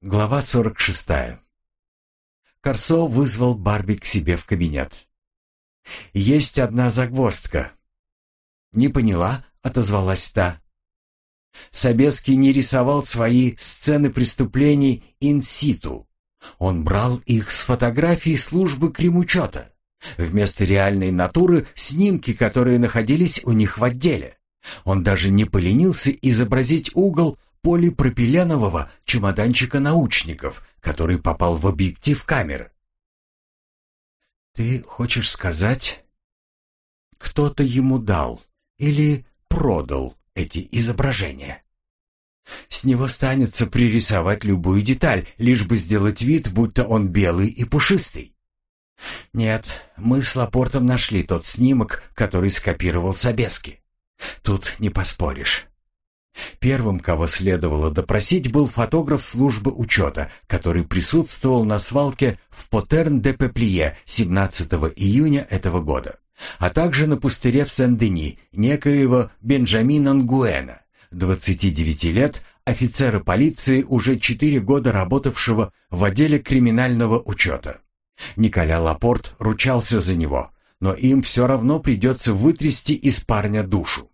Глава 46. Корсо вызвал Барби к себе в кабинет. «Есть одна загвоздка». «Не поняла?» — отозвалась та. Собеский не рисовал свои сцены преступлений инситу. Он брал их с фотографий службы кремучета. Вместо реальной натуры снимки, которые находились у них в отделе. Он даже не поленился изобразить угол полипропиленового чемоданчика научников, который попал в объектив камеры. «Ты хочешь сказать, кто-то ему дал или продал эти изображения?» С него станется пририсовать любую деталь, лишь бы сделать вид, будто он белый и пушистый. Нет, мы с Лапортом нашли тот снимок, который скопировал Собески. Тут не поспоришь. Первым, кого следовало допросить, был фотограф службы учета, который присутствовал на свалке в Потерн-де-Пеплие 17 июня этого года, а также на пустыре в Сен-Дени некоего Бенджамина Нгуэна, 29 лет, офицера полиции, уже 4 года работавшего в отделе криминального учета. Николя Лапорт ручался за него, но им все равно придется вытрясти из парня душу.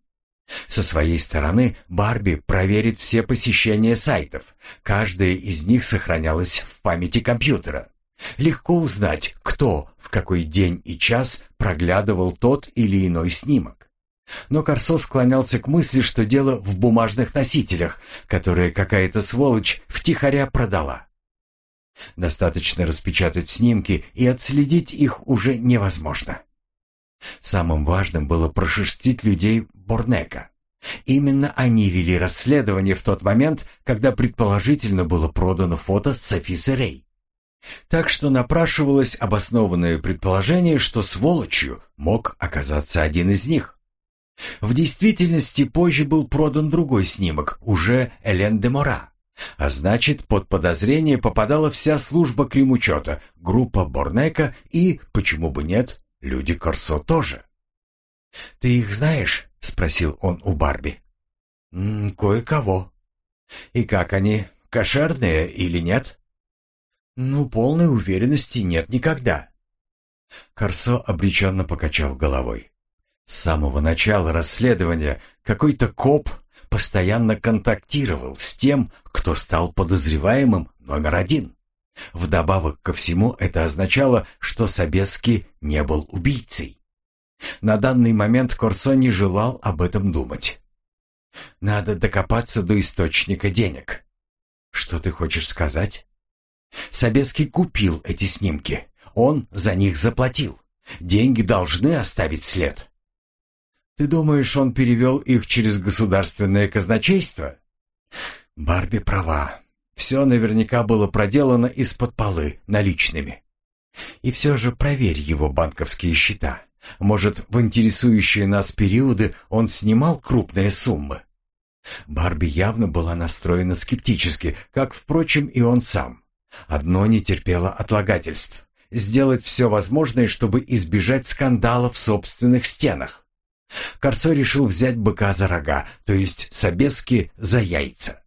Со своей стороны Барби проверит все посещения сайтов. Каждая из них сохранялась в памяти компьютера. Легко узнать, кто в какой день и час проглядывал тот или иной снимок. Но Корсо склонялся к мысли, что дело в бумажных носителях, которые какая-то сволочь втихаря продала. Достаточно распечатать снимки, и отследить их уже невозможно. Самым важным было прошерстить людей Борнека. Именно они вели расследование в тот момент, когда предположительно было продано фото Софисы Рей. Так что напрашивалось обоснованное предположение, что сволочью мог оказаться один из них. В действительности позже был продан другой снимок, уже Элен де Мора. А значит, под подозрение попадала вся служба кремучета, группа Борнека и, почему бы нет, люди Корсо тоже. «Ты их знаешь?» — спросил он у Барби. «Кое-кого». «И как они, кошерные или нет?» «Ну, полной уверенности нет никогда». Корсо обреченно покачал головой. С самого начала расследования какой-то коп постоянно контактировал с тем, кто стал подозреваемым номер один. Вдобавок ко всему это означало, что Собески не был убийцей. На данный момент Корсо не желал об этом думать. Надо докопаться до источника денег. Что ты хочешь сказать? Собеский купил эти снимки. Он за них заплатил. Деньги должны оставить след. Ты думаешь, он перевел их через государственное казначейство? Барби права. Все наверняка было проделано из-под полы наличными. И все же проверь его банковские счета. Может, в интересующие нас периоды он снимал крупные суммы? Барби явно была настроена скептически, как, впрочем, и он сам. Одно не терпело отлагательств. Сделать все возможное, чтобы избежать скандала в собственных стенах. Корсо решил взять быка за рога, то есть Собески за яйца.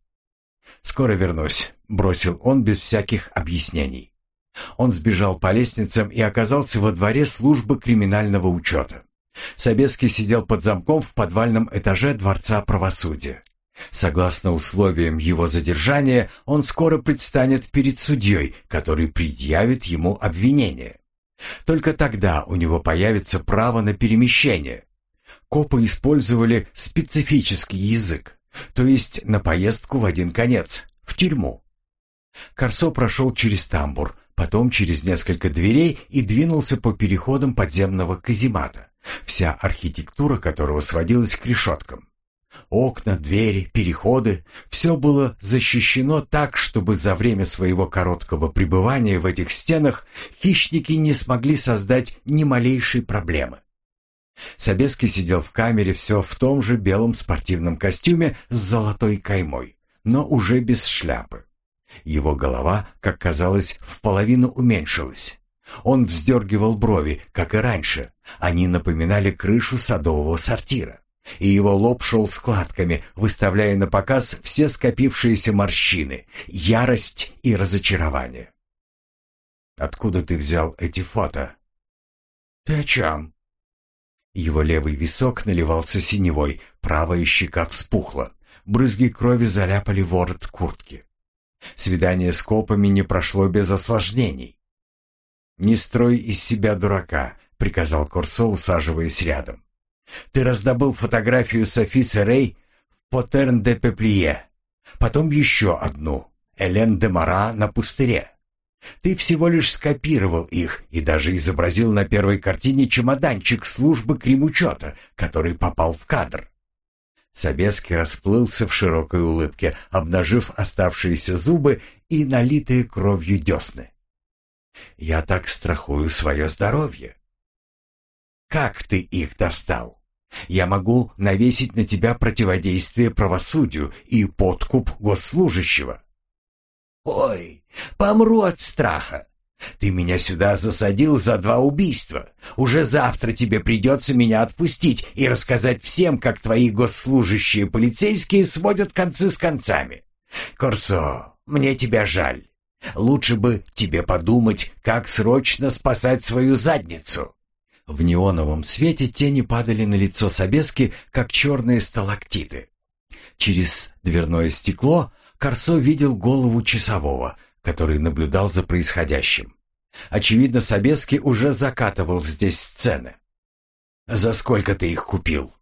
«Скоро вернусь», — бросил он без всяких объяснений. Он сбежал по лестницам и оказался во дворе службы криминального учета. Собеский сидел под замком в подвальном этаже Дворца правосудия. Согласно условиям его задержания, он скоро предстанет перед судьей, который предъявит ему обвинение. Только тогда у него появится право на перемещение. Копы использовали специфический язык, то есть на поездку в один конец, в тюрьму. Корсо прошел через тамбур, потом через несколько дверей и двинулся по переходам подземного каземата, вся архитектура которого сводилась к решеткам. Окна, двери, переходы — все было защищено так, чтобы за время своего короткого пребывания в этих стенах хищники не смогли создать ни малейшей проблемы. Собеский сидел в камере все в том же белом спортивном костюме с золотой каймой, но уже без шляпы. Его голова, как казалось, в половину уменьшилась. Он вздергивал брови, как и раньше. Они напоминали крышу садового сортира. и его лоб шел складками, выставляя на показ все скопившиеся морщины, ярость и разочарование. «Откуда ты взял эти фото?» «Ты о чем?» Его левый висок наливался синевой, правая щека вспухла. Брызги крови заляпали ворот куртки. Свидание с копами не прошло без осложнений. «Не строй из себя дурака», — приказал Корсо, усаживаясь рядом. «Ты раздобыл фотографию Софи Серей в Потерн де Пеплие, потом еще одну, Элен де Мара на пустыре. Ты всего лишь скопировал их и даже изобразил на первой картине чемоданчик службы кремучета, который попал в кадр. Собеский расплылся в широкой улыбке, обнажив оставшиеся зубы и налитые кровью десны. «Я так страхую свое здоровье». «Как ты их достал? Я могу навесить на тебя противодействие правосудию и подкуп госслужащего». «Ой, помру от страха. Ты меня сюда засадил за два убийства. Уже завтра тебе придется меня отпустить и рассказать всем, как твои госслужащие полицейские сводят концы с концами. Корсо, мне тебя жаль. Лучше бы тебе подумать, как срочно спасать свою задницу». В неоновом свете тени падали на лицо Собески, как черные сталактиты. Через дверное стекло Корсо видел голову часового, который наблюдал за происходящим. Очевидно, Собеский уже закатывал здесь сцены. «За сколько ты их купил?»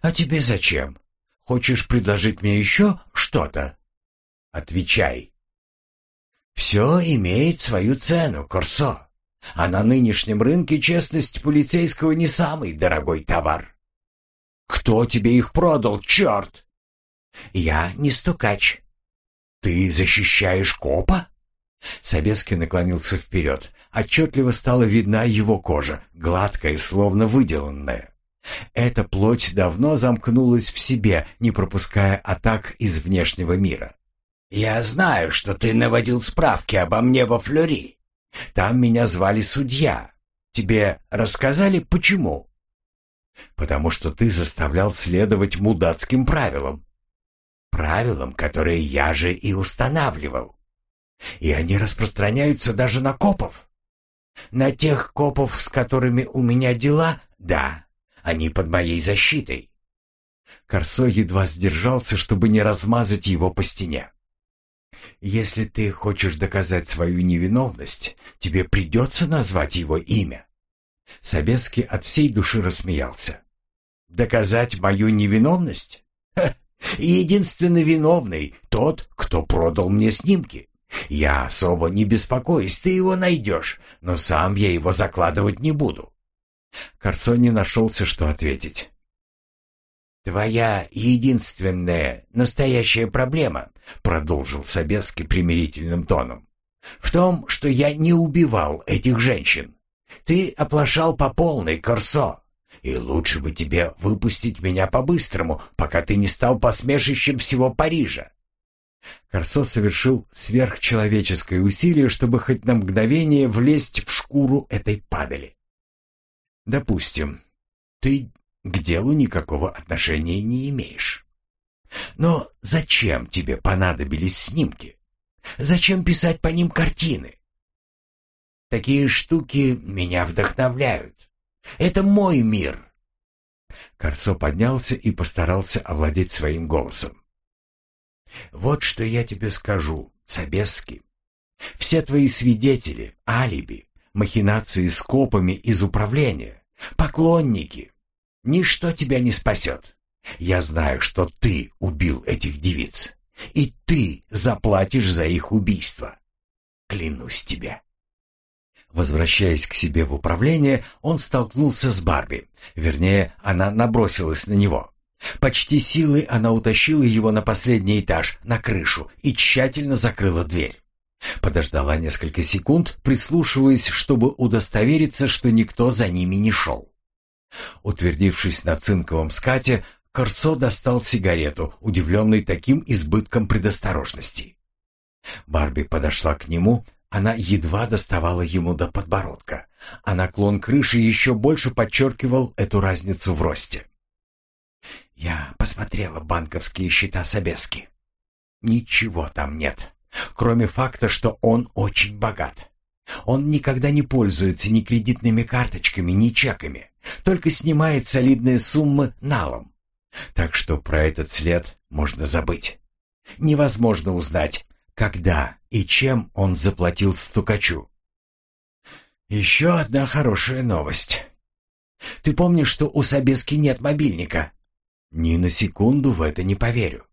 «А тебе зачем? Хочешь предложить мне еще что-то?» «Отвечай». «Все имеет свою цену, Корсо. А на нынешнем рынке честность полицейского не самый дорогой товар». «Кто тебе их продал, черт?» «Я не стукач. «Ты защищаешь копа?» Собеский наклонился вперед. Отчетливо стала видна его кожа, гладкая, словно выделанная. Эта плоть давно замкнулась в себе, не пропуская атак из внешнего мира. «Я знаю, что ты наводил справки обо мне во Флюри. Там меня звали судья. Тебе рассказали, почему?» «Потому что ты заставлял следовать мудацким правилам правилам, которые я же и устанавливал. И они распространяются даже на копов. На тех копов, с которыми у меня дела, да, они под моей защитой. Корсо едва сдержался, чтобы не размазать его по стене. Если ты хочешь доказать свою невиновность, тебе придется назвать его имя. Собеский от всей души рассмеялся. Доказать мою невиновность? Ха, и единственный виновный — тот, кто продал мне снимки. Я особо не беспокоюсь, ты его найдешь, но сам я его закладывать не буду». Корсо не нашелся, что ответить. «Твоя единственная настоящая проблема», — продолжил Собеский примирительным тоном, «в том, что я не убивал этих женщин. Ты оплошал по полной, Корсо. И лучше бы тебе выпустить меня по-быстрому, пока ты не стал посмешищем всего Парижа. Корсо совершил сверхчеловеческое усилие, чтобы хоть на мгновение влезть в шкуру этой падали. Допустим, ты к делу никакого отношения не имеешь. Но зачем тебе понадобились снимки? Зачем писать по ним картины? Такие штуки меня вдохновляют. Это мой мир!» Корсо поднялся и постарался овладеть своим голосом. «Вот что я тебе скажу, Собески. Все твои свидетели, алиби, махинации с копами из управления, поклонники, ничто тебя не спасет. Я знаю, что ты убил этих девиц, и ты заплатишь за их убийство. Клянусь тебе». Возвращаясь к себе в управление, он столкнулся с Барби. Вернее, она набросилась на него. Почти силой она утащила его на последний этаж, на крышу, и тщательно закрыла дверь. Подождала несколько секунд, прислушиваясь, чтобы удостовериться, что никто за ними не шел. Утвердившись на цинковом скате, Корсо достал сигарету, удивленный таким избытком предосторожности. Барби подошла к нему, она едва доставала ему до подбородка, а наклон крыши еще больше подчеркивал эту разницу в росте. Я посмотрела банковские счета Собески. Ничего там нет, кроме факта, что он очень богат. Он никогда не пользуется ни кредитными карточками, ни чеками, только снимает солидные суммы налом. Так что про этот след можно забыть. Невозможно узнать, когда и чем он заплатил стукачу. Еще одна хорошая новость. Ты помнишь, что у Собески нет мобильника? Ни на секунду в это не поверю.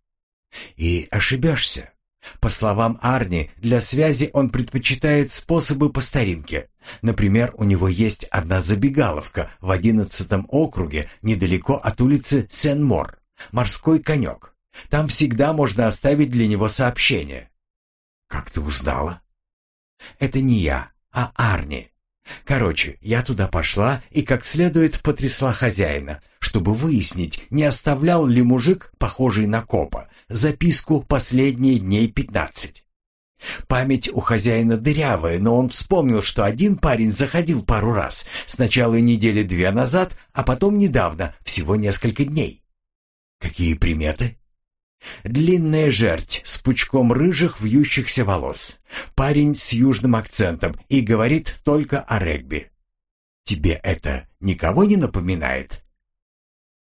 И ошибешься. По словам Арни, для связи он предпочитает способы по старинке. Например, у него есть одна забегаловка в одиннадцатом округе недалеко от улицы Сен-Мор. Морской конек. Там всегда можно оставить для него сообщение. Как ты узнала? Это не я, а Арни. Короче, я туда пошла и как следует потрясла хозяина, чтобы выяснить, не оставлял ли мужик, похожий на копа, записку последние дней пятнадцать. Память у хозяина дырявая, но он вспомнил, что один парень заходил пару раз, сначала недели две назад, а потом недавно, всего несколько дней. Какие приметы? Длинная жерть с пучком рыжих вьющихся волос. Парень с южным акцентом и говорит только о регби. Тебе это никого не напоминает?